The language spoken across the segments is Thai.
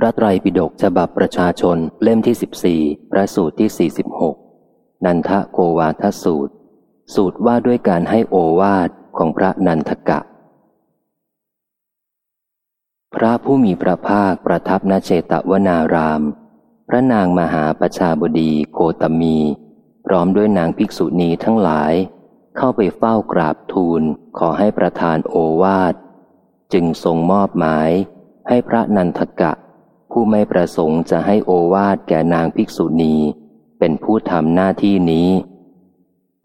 พระไตรปิฎกฉบับประชาชนเล่มที่สิบสี่พระสูตรที่สี่สิบหกนันทโกวาทสูตร สูตรว่าด้วยการให้โอวาทของพระนันทกะ พระผู้มีพระภาคประทับณเจตวนาราม พระนางมหาประชาบดีโกตมี พร้อมด้วยนางภิกษุณีทั้งหลาย เข้าไปเฝ้ากราบทูลขอให้ประทานโอวาท จึงทรงมอบหมายให้พระนันทกะ ผู้ไม่ประสงค์จะให้โอวาทแก่นางภิกษุณี เป็นผู้ทำหน้าที่นี้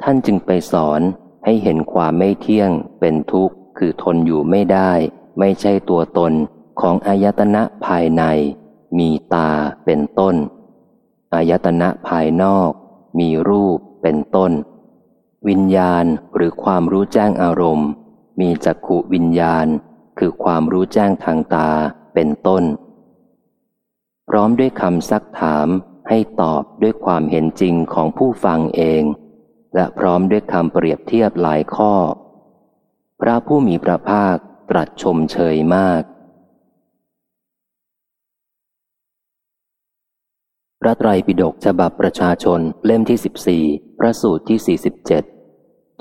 ท่านจึงไปสอนให้เห็นความไม่เที่ยง เป็นทุกข์ คือทนอยู่ไม่ได้ ไม่ใช่ตัวตนของอายตนะภายใน มีตาเป็นต้นอายตนะภายนอก มีรูปเป็นต้น วิญญาณหรือความรู้แจ้งอารมณ์ มีจักขุวิญญาณ คือความรู้แจ้งทางตาเป็นต้น ร้อมด้วยคำซักถามให้ตอบด้วยความเห็นจริงของผู้ฟังเอง และพร้อมด้วยคำเปรียบเทียบหลายข้อ พระผู้มีพระภาคตรัสชมเชยมากพระไตรปิฎกฉบับประชาชนเล่มที่สิบสี่พระสูตรที่สี่สิบเจ็ด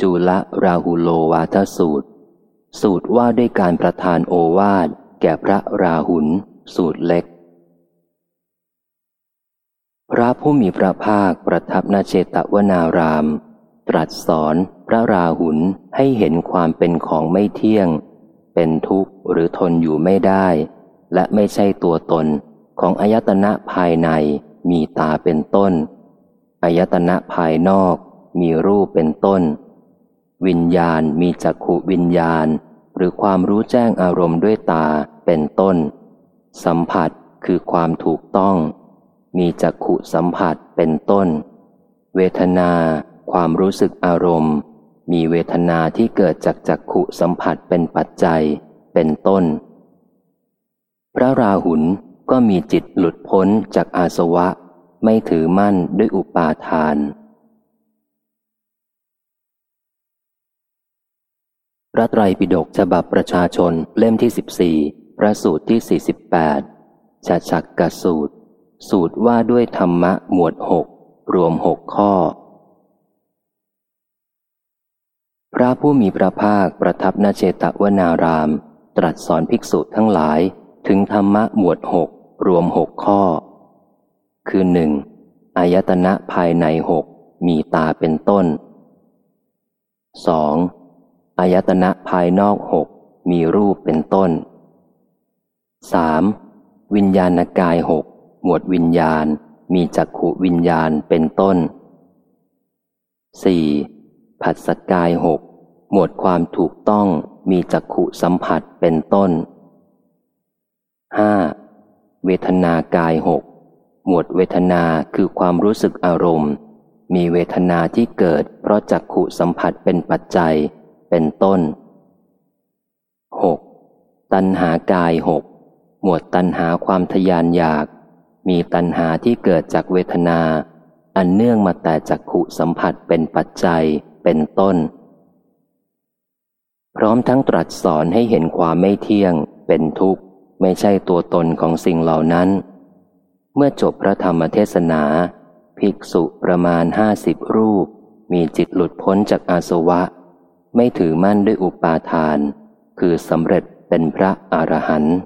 จุลราหุโลวาทสูตร สูตรว่าด้วยการประทานโอวาทแก่พระราหุลสูตรเล็ก ระผู้มีพระภาคประทับนาเจตวนาราม ตรัสสอนพระราหุลให้เห็นความเป็นของไม่เที่ยง เป็นทุกข์หรือทนอยู่ไม่ได้ และไม่ใช่ตัวตนของอายตนะภายในมีตาเป็นต้นอายตนะภายนอกมีรูปเป็นต้น วิญญาณมีจักขุวิญญาณ หรือความรู้แจ้งอารมณ์ด้วยตาเป็นต้น สัมผัสคือความถูกต้อง มีจักขุสัมผัสเป็นต้น เวทนา ความรู้สึกอารมณ์ มีเวทนาที่เกิดจากจักขุสัมผัสเป็นปัจจัย เป็นต้น พระราหุลก็มีจิตหลุดพ้นจากอาสวะ ไม่ถือมั่นด้วยอุปาทาน พระไตรปิฎกฉบับประชาชนเล่มที่สิบสี่พระสูตรที่สี่สิบแปดชาชักกสูตร สูตรว่าด้วยธรรมะหมวดหกรวมหกข้อ พระผู้มีพระภาคประทับนาเจตวนาราม ตรัสสอนภิกษุทั้งหลายถึงธรรมะหมวดหกรวมหกข้อ คือหนึ่งอายตนะภายในหกมีตาเป็นต้นสองอายตนะภายนอกหกมีรูปเป็นต้นสามวิญญาณกายหก หมวดวิญญาณ มีจักขุวิญญาณเป็นต้น 4. ผัสสกายหกหมวดความถูกต้องมีจักขุสัมผัสเป็นต้น 5. เวทนากายหกหมวดเวทนาคือความรู้สึกอารมณ์ มีเวทนาที่เกิด เพราะจักขุสัมผัสเป็นปัจจัย เป็นต้น 6. ตัณหากายหกหมวดตัณหาความทยานอยาก มีตัณหาที่เกิดจากเวทนา อันเนื่องมาแต่จักขุสัมผัสเป็นปัจจัยเป็นต้น พร้อมทั้งตรัสสอนให้เห็นความไม่เที่ยง เป็นทุกข์ ไม่ใช่ตัวตนของสิ่งเหล่านั้น เมื่อจบพระธรรมเทศนา ภิกษุประมาณห้าสิบรูป มีจิตหลุดพ้นจากอาสวะ ไม่ถือมั่นด้วยอุปาทาน คือสำเร็จเป็นพระอรหันต์